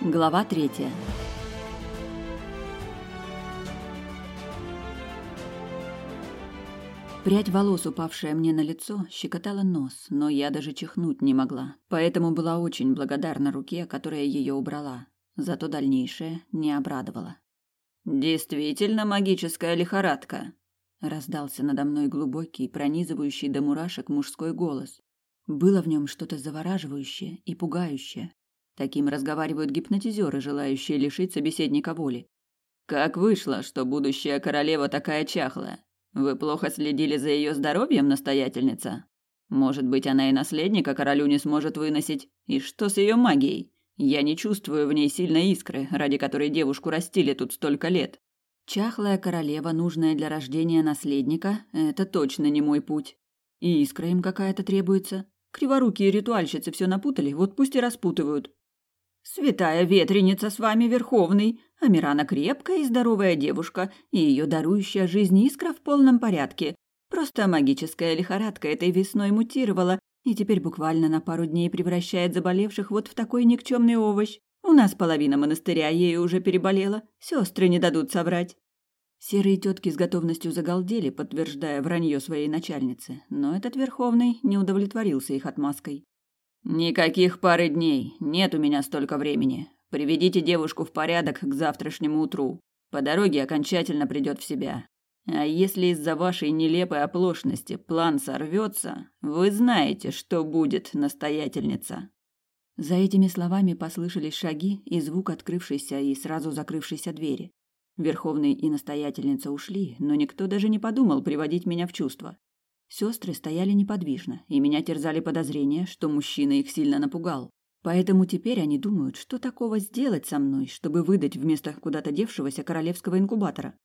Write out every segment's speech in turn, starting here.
Глава третья. Прядь волос, упавшая мне на лицо, щекотала нос, но я даже чихнуть не могла, поэтому была очень благодарна руке, которая ее убрала. Зато дальнейшее не обрадовало. «Действительно магическая лихорадка», — раздался надо мной глубокий, пронизывающий до мурашек мужской голос. Было в нем что-то завораживающее и пугающее. Таким разговаривают гипнотизеры, желающие лишить собеседника воли. «Как вышло, что будущая королева такая чахлая? Вы плохо следили за ее здоровьем, настоятельница? Может быть, она и наследника королю не сможет выносить? И что с ее магией? Я не чувствую в ней сильной искры, ради которой девушку растили тут столько лет. Чахлая королева, нужная для рождения наследника, это точно не мой путь. И искра им какая-то требуется. Криворукие ритуальщицы все напутали, вот пусть и распутывают. Святая ветреница с вами, Верховный. Амирана крепкая и здоровая девушка, и ее дарующая жизнь искра в полном порядке. Просто магическая лихорадка этой весной мутировала, и теперь буквально на пару дней превращает заболевших вот в такой никчемный овощ. У нас половина монастыря ею уже переболела, сестры не дадут соврать. Серые тетки с готовностью загалдели, подтверждая вранье своей начальницы, но этот Верховный не удовлетворился их отмазкой. «Никаких пары дней, нет у меня столько времени. Приведите девушку в порядок к завтрашнему утру. По дороге окончательно придет в себя. А если из-за вашей нелепой оплошности план сорвется, вы знаете, что будет, настоятельница». За этими словами послышались шаги и звук открывшейся и сразу закрывшейся двери. Верховный и настоятельница ушли, но никто даже не подумал приводить меня в чувство. Сестры стояли неподвижно, и меня терзали подозрения, что мужчина их сильно напугал. Поэтому теперь они думают, что такого сделать со мной, чтобы выдать вместо куда-то девшегося королевского инкубатора.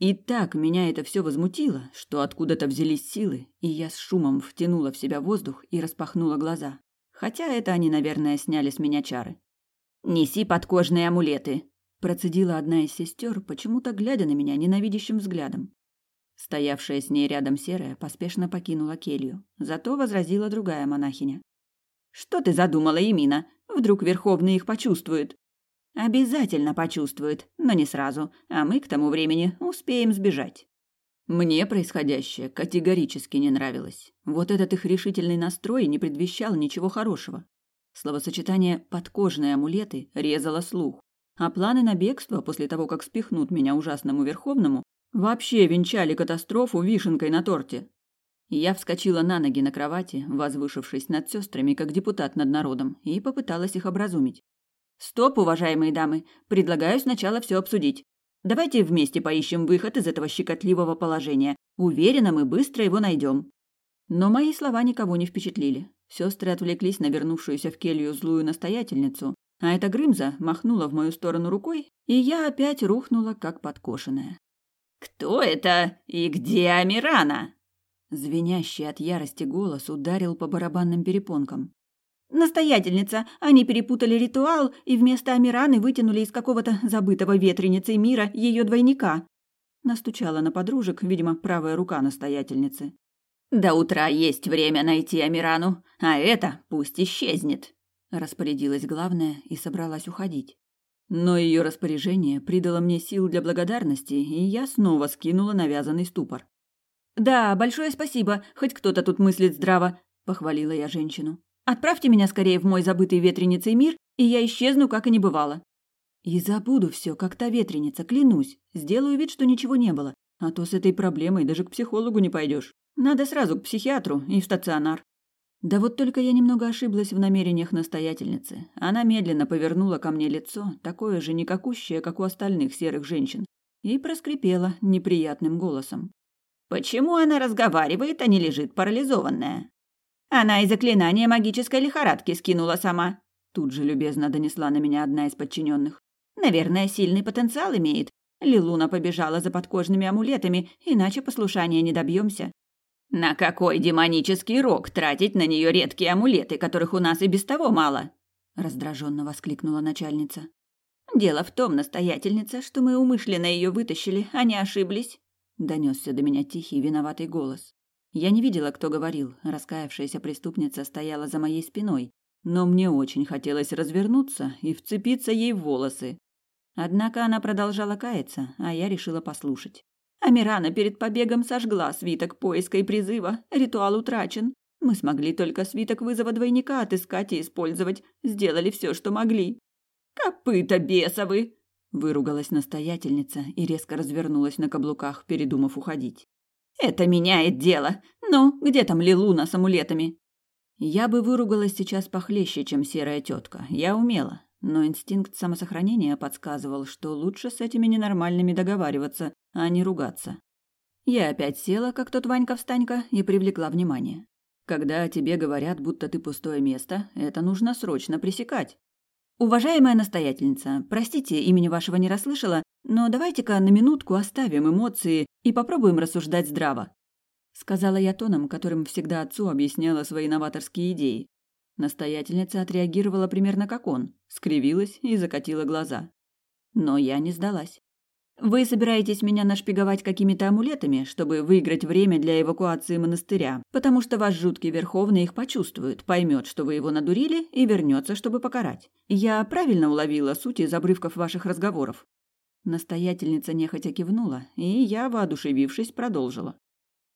И так меня это все возмутило, что откуда-то взялись силы, и я с шумом втянула в себя воздух и распахнула глаза. Хотя это они, наверное, сняли с меня чары. «Неси подкожные амулеты», – процедила одна из сестер, почему-то глядя на меня ненавидящим взглядом. Стоявшая с ней рядом серая поспешно покинула келью. Зато возразила другая монахиня. «Что ты задумала, Имина? Вдруг Верховный их почувствует?» «Обязательно почувствует, но не сразу, а мы к тому времени успеем сбежать». Мне происходящее категорически не нравилось. Вот этот их решительный настрой не предвещал ничего хорошего. Словосочетание «подкожные амулеты» резало слух. А планы на бегство после того, как спихнут меня ужасному Верховному, Вообще венчали катастрофу вишенкой на торте. Я вскочила на ноги на кровати, возвышившись над сестрами, как депутат над народом, и попыталась их образумить. «Стоп, уважаемые дамы! Предлагаю сначала все обсудить. Давайте вместе поищем выход из этого щекотливого положения. Уверена, мы быстро его найдем». Но мои слова никого не впечатлили. Сестры отвлеклись на вернувшуюся в келью злую настоятельницу, а эта Грымза махнула в мою сторону рукой, и я опять рухнула, как подкошенная. «Кто это и где Амирана?» Звенящий от ярости голос ударил по барабанным перепонкам. «Настоятельница, они перепутали ритуал и вместо Амираны вытянули из какого-то забытого ветреницей мира ее двойника». Настучала на подружек, видимо, правая рука настоятельницы. «До утра есть время найти Амирану, а это пусть исчезнет», распорядилась главная и собралась уходить. Но ее распоряжение придало мне сил для благодарности, и я снова скинула навязанный ступор. «Да, большое спасибо, хоть кто-то тут мыслит здраво», — похвалила я женщину. «Отправьте меня скорее в мой забытый ветреницей мир, и я исчезну, как и не бывало». «И забуду все, как та ветреница, клянусь. Сделаю вид, что ничего не было. А то с этой проблемой даже к психологу не пойдешь. Надо сразу к психиатру и в стационар». Да вот только я немного ошиблась в намерениях настоятельницы. Она медленно повернула ко мне лицо, такое же никакущее, как у остальных серых женщин, и проскрипела неприятным голосом. «Почему она разговаривает, а не лежит парализованная?» «Она и заклинание магической лихорадки скинула сама», тут же любезно донесла на меня одна из подчиненных. «Наверное, сильный потенциал имеет. Лилуна побежала за подкожными амулетами, иначе послушания не добьемся. На какой демонический рок тратить на нее редкие амулеты, которых у нас и без того мало? раздраженно воскликнула начальница. Дело в том, настоятельница, что мы умышленно ее вытащили, а не ошиблись. Донесся до меня тихий виноватый голос. Я не видела, кто говорил. Раскаявшаяся преступница стояла за моей спиной, но мне очень хотелось развернуться и вцепиться ей в волосы. Однако она продолжала каяться, а я решила послушать. Амирана перед побегом сожгла свиток поиска и призыва. Ритуал утрачен. Мы смогли только свиток вызова двойника отыскать и использовать. Сделали все, что могли. «Копыта бесовы!» Выругалась настоятельница и резко развернулась на каблуках, передумав уходить. «Это меняет дело! Ну, где там Лилуна с амулетами?» Я бы выругалась сейчас похлеще, чем серая тетка. Я умела но инстинкт самосохранения подсказывал, что лучше с этими ненормальными договариваться, а не ругаться. Я опять села, как тот Ванька-встанька, и привлекла внимание. Когда тебе говорят, будто ты пустое место, это нужно срочно пресекать. Уважаемая настоятельница, простите, имени вашего не расслышала, но давайте-ка на минутку оставим эмоции и попробуем рассуждать здраво. Сказала я тоном, которым всегда отцу объясняла свои новаторские идеи. Настоятельница отреагировала примерно как он, скривилась и закатила глаза. Но я не сдалась. Вы собираетесь меня нашпиговать какими-то амулетами, чтобы выиграть время для эвакуации монастыря, потому что ваш жуткий верховный их почувствует, поймет, что вы его надурили, и вернется, чтобы покарать. Я правильно уловила суть из обрывков ваших разговоров. Настоятельница нехотя кивнула, и я, воодушевившись, продолжила.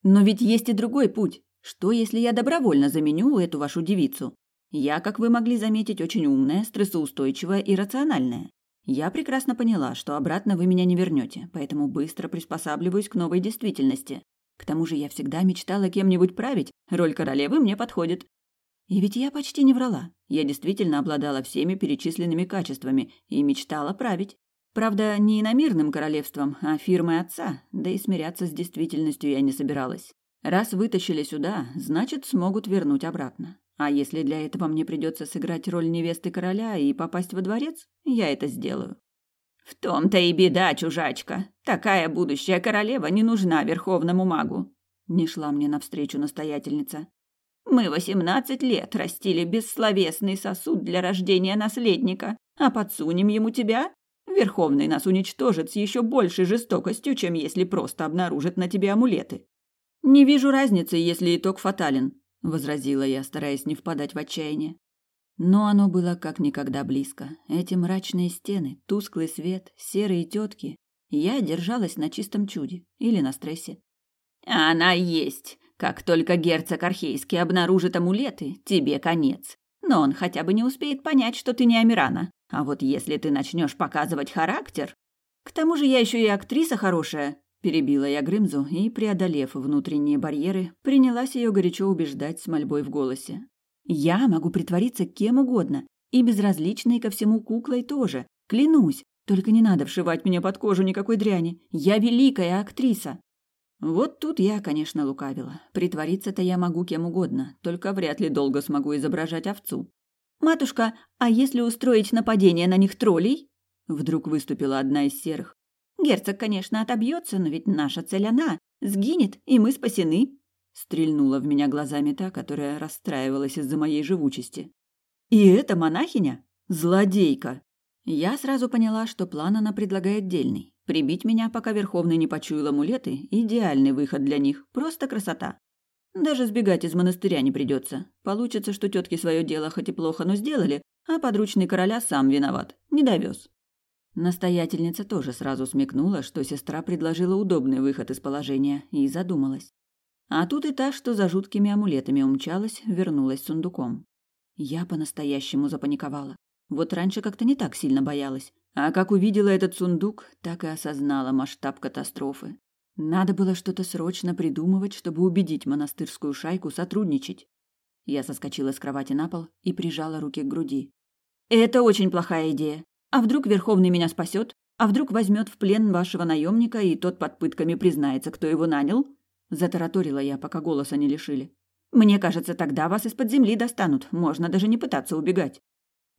Но ведь есть и другой путь. Что, если я добровольно заменю эту вашу девицу? Я, как вы могли заметить, очень умная, стрессоустойчивая и рациональная. Я прекрасно поняла, что обратно вы меня не вернете, поэтому быстро приспосабливаюсь к новой действительности. К тому же я всегда мечтала кем-нибудь править, роль королевы мне подходит. И ведь я почти не врала. Я действительно обладала всеми перечисленными качествами и мечтала править. Правда, не иномирным королевством, а фирмой отца, да и смиряться с действительностью я не собиралась. Раз вытащили сюда, значит, смогут вернуть обратно. А если для этого мне придется сыграть роль невесты короля и попасть во дворец, я это сделаю. В том-то и беда, чужачка. Такая будущая королева не нужна верховному магу. Не шла мне навстречу настоятельница. Мы восемнадцать лет растили бессловесный сосуд для рождения наследника, а подсунем ему тебя? Верховный нас уничтожит с еще большей жестокостью, чем если просто обнаружит на тебе амулеты. Не вижу разницы, если итог фатален, – возразила я, стараясь не впадать в отчаяние. Но оно было как никогда близко. Эти мрачные стены, тусклый свет, серые тетки. Я держалась на чистом чуде или на стрессе. «Она есть. Как только герцог Архейский обнаружит амулеты, тебе конец. Но он хотя бы не успеет понять, что ты не Амирана. А вот если ты начнешь показывать характер... К тому же я еще и актриса хорошая, Перебила я Грымзу и, преодолев внутренние барьеры, принялась ее горячо убеждать с мольбой в голосе. «Я могу притвориться кем угодно, и безразличной ко всему куклой тоже. Клянусь, только не надо вшивать меня под кожу никакой дряни. Я великая актриса!» Вот тут я, конечно, лукавила. Притвориться-то я могу кем угодно, только вряд ли долго смогу изображать овцу. «Матушка, а если устроить нападение на них троллей?» Вдруг выступила одна из серых. Герцог, конечно, отобьется, но ведь наша цель она. Сгинет, и мы спасены. Стрельнула в меня глазами та, которая расстраивалась из-за моей живучести. И эта монахиня? Злодейка! Я сразу поняла, что план она предлагает дельный. Прибить меня, пока Верховный не почуял амулеты – идеальный выход для них. Просто красота. Даже сбегать из монастыря не придется. Получится, что тетки свое дело хоть и плохо, но сделали, а подручный короля сам виноват. Не довез. Настоятельница тоже сразу смекнула, что сестра предложила удобный выход из положения, и задумалась. А тут и та, что за жуткими амулетами умчалась, вернулась с сундуком. Я по-настоящему запаниковала. Вот раньше как-то не так сильно боялась. А как увидела этот сундук, так и осознала масштаб катастрофы. Надо было что-то срочно придумывать, чтобы убедить монастырскую шайку сотрудничать. Я соскочила с кровати на пол и прижала руки к груди. «Это очень плохая идея. А вдруг Верховный меня спасет? А вдруг возьмет в плен вашего наемника, и тот под пытками признается, кто его нанял?» Затараторила я, пока голоса не лишили. «Мне кажется, тогда вас из-под земли достанут. Можно даже не пытаться убегать».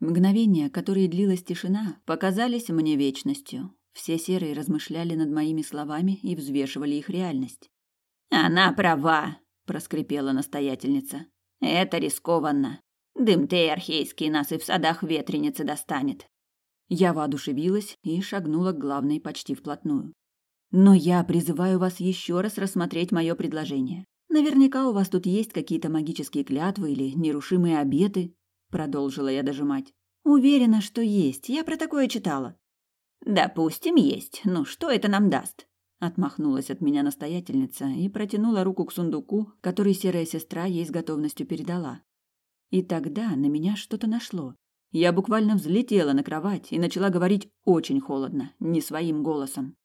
Мгновения, которые длилась тишина, показались мне вечностью. Все серые размышляли над моими словами и взвешивали их реальность. «Она права», — проскрипела настоятельница. «Это рискованно. Дым-тей архейский нас и в садах ветреницы достанет. Я воодушевилась и шагнула к главной почти вплотную. Но я призываю вас еще раз рассмотреть мое предложение. Наверняка у вас тут есть какие-то магические клятвы или нерушимые обеты. продолжила я дожимать. Уверена, что есть. Я про такое читала. Допустим, есть. Ну что это нам даст? Отмахнулась от меня настоятельница и протянула руку к сундуку, который серая сестра ей с готовностью передала. И тогда на меня что-то нашло. Я буквально взлетела на кровать и начала говорить очень холодно, не своим голосом.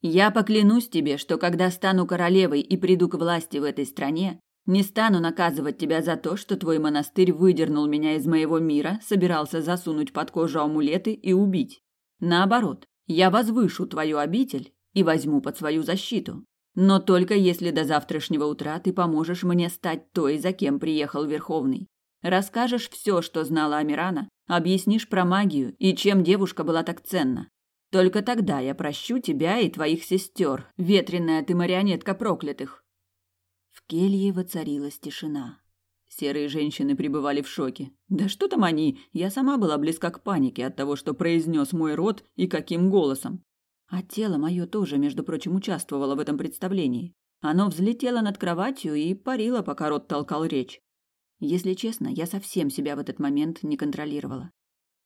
«Я поклянусь тебе, что когда стану королевой и приду к власти в этой стране, не стану наказывать тебя за то, что твой монастырь выдернул меня из моего мира, собирался засунуть под кожу амулеты и убить. Наоборот, я возвышу твою обитель и возьму под свою защиту. Но только если до завтрашнего утра ты поможешь мне стать той, за кем приехал Верховный. Расскажешь все, что знала Амирана, объяснишь про магию и чем девушка была так ценна. Только тогда я прощу тебя и твоих сестер, ветреная ты марионетка проклятых. В келье воцарилась тишина. Серые женщины пребывали в шоке. Да что там они? Я сама была близка к панике от того, что произнес мой род и каким голосом. А тело мое тоже, между прочим, участвовало в этом представлении. Оно взлетело над кроватью и парило, пока рот толкал речь. Если честно, я совсем себя в этот момент не контролировала.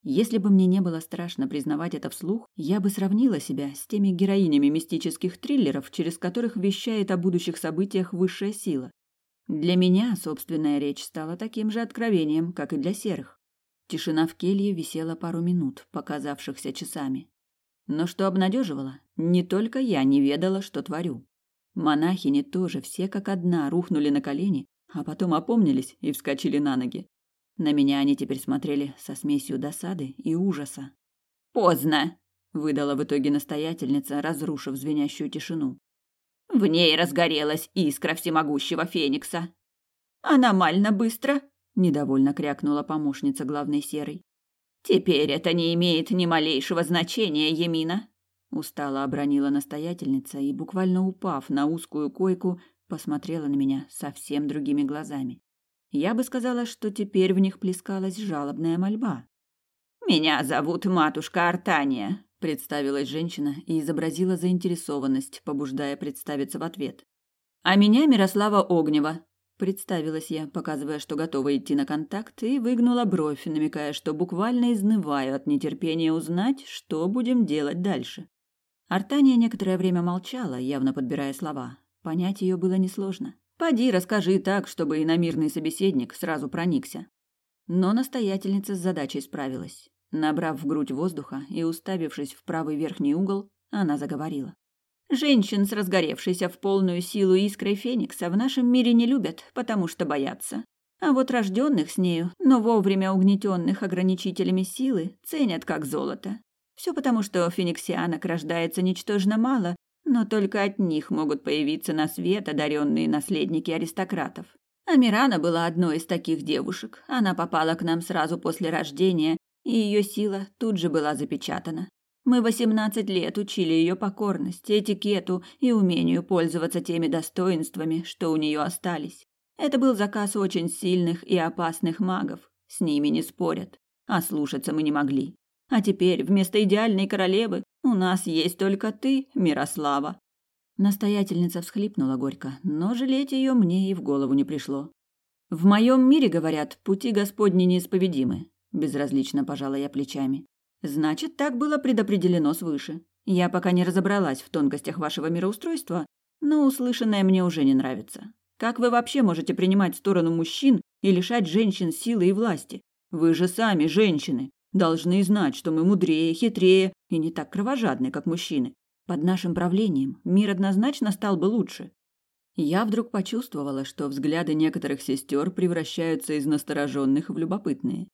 Если бы мне не было страшно признавать это вслух, я бы сравнила себя с теми героинями мистических триллеров, через которых вещает о будущих событиях высшая сила. Для меня собственная речь стала таким же откровением, как и для серых. Тишина в келье висела пару минут, показавшихся часами. Но что обнадеживало, не только я не ведала, что творю. Монахини тоже все как одна рухнули на колени, а потом опомнились и вскочили на ноги. На меня они теперь смотрели со смесью досады и ужаса. «Поздно!» — выдала в итоге настоятельница, разрушив звенящую тишину. «В ней разгорелась искра всемогущего Феникса!» «Аномально быстро!» — недовольно крякнула помощница главной серой. «Теперь это не имеет ни малейшего значения, Емина!» Устало обронила настоятельница и, буквально упав на узкую койку, посмотрела на меня совсем другими глазами. Я бы сказала, что теперь в них плескалась жалобная мольба. «Меня зовут матушка Артания», — представилась женщина и изобразила заинтересованность, побуждая представиться в ответ. «А меня Мирослава Огнева», — представилась я, показывая, что готова идти на контакт, и выгнула бровь, намекая, что буквально изнываю от нетерпения узнать, что будем делать дальше. Артания некоторое время молчала, явно подбирая слова. Понять ее было несложно. Поди, расскажи так, чтобы иномирный собеседник сразу проникся. Но настоятельница с задачей справилась. Набрав в грудь воздуха и уставившись в правый верхний угол, она заговорила. Женщин с разгоревшейся в полную силу искрой феникса в нашем мире не любят, потому что боятся. А вот рожденных с нею, но вовремя угнетенных ограничителями силы, ценят как золото. Все потому, что фениксианок рождается ничтожно мало, но только от них могут появиться на свет одаренные наследники аристократов. Амирана была одной из таких девушек. Она попала к нам сразу после рождения, и ее сила тут же была запечатана. Мы восемнадцать лет учили ее покорности, этикету и умению пользоваться теми достоинствами, что у нее остались. Это был заказ очень сильных и опасных магов. С ними не спорят. А слушаться мы не могли. А теперь вместо идеальной королевы у нас есть только ты, Мирослава. Настоятельница всхлипнула горько, но жалеть ее мне и в голову не пришло. В моем мире, говорят, пути Господни неисповедимы. Безразлично пожала я плечами. Значит, так было предопределено свыше. Я пока не разобралась в тонкостях вашего мироустройства, но услышанное мне уже не нравится. Как вы вообще можете принимать сторону мужчин и лишать женщин силы и власти? Вы же сами женщины. Должны знать, что мы мудрее, хитрее и не так кровожадны, как мужчины. Под нашим правлением мир однозначно стал бы лучше. Я вдруг почувствовала, что взгляды некоторых сестер превращаются из настороженных в любопытные.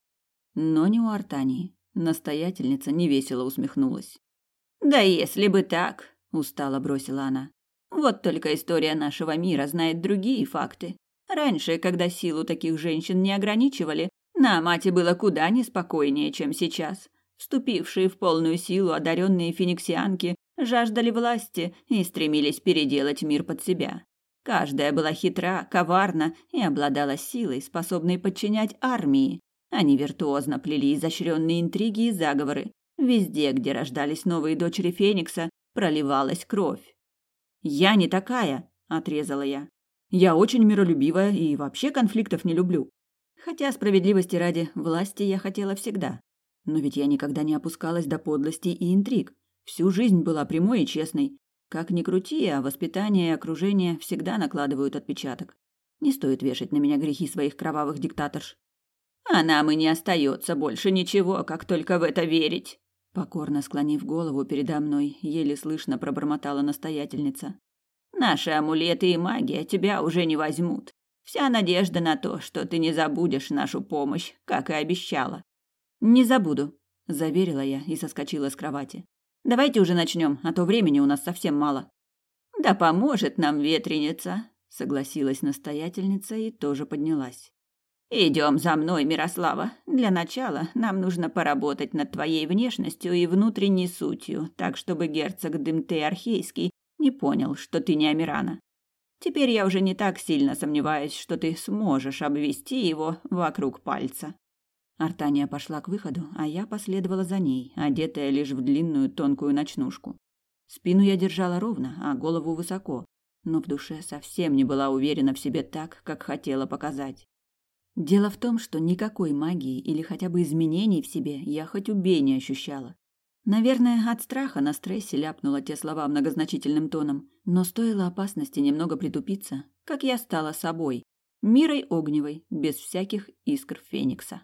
Но не у Артании. Настоятельница невесело усмехнулась. «Да если бы так», — устало бросила она. «Вот только история нашего мира знает другие факты. Раньше, когда силу таких женщин не ограничивали, на мате было куда неспокойнее, чем сейчас. Вступившие в полную силу одаренные фениксианки жаждали власти и стремились переделать мир под себя. Каждая была хитра, коварна и обладала силой, способной подчинять армии. Они виртуозно плели изощренные интриги и заговоры. Везде, где рождались новые дочери Феникса, проливалась кровь. «Я не такая», — отрезала я. «Я очень миролюбивая и вообще конфликтов не люблю. Хотя, справедливости ради, власти я хотела всегда. Но ведь я никогда не опускалась до подлости и интриг. Всю жизнь была прямой и честной. Как ни крути, а воспитание и окружение всегда накладывают отпечаток. Не стоит вешать на меня грехи своих кровавых диктаторш. А нам и не остается больше ничего, как только в это верить. Покорно склонив голову передо мной, еле слышно пробормотала настоятельница. Наши амулеты и магия тебя уже не возьмут. Вся надежда на то, что ты не забудешь нашу помощь, как и обещала. Не забуду, заверила я и соскочила с кровати. Давайте уже начнем, а то времени у нас совсем мало. Да поможет нам ветреница, согласилась настоятельница и тоже поднялась. Идем за мной, Мирослава. Для начала нам нужно поработать над твоей внешностью и внутренней сутью, так чтобы герцог Дымте Архейский не понял, что ты не Амирана. Теперь я уже не так сильно сомневаюсь, что ты сможешь обвести его вокруг пальца. Артания пошла к выходу, а я последовала за ней, одетая лишь в длинную тонкую ночнушку. Спину я держала ровно, а голову высоко, но в душе совсем не была уверена в себе так, как хотела показать. Дело в том, что никакой магии или хотя бы изменений в себе я хоть убей не ощущала. Наверное, от страха на стрессе ляпнула те слова многозначительным тоном, но стоило опасности немного притупиться, как я стала собой, Мирой Огневой, без всяких искр Феникса.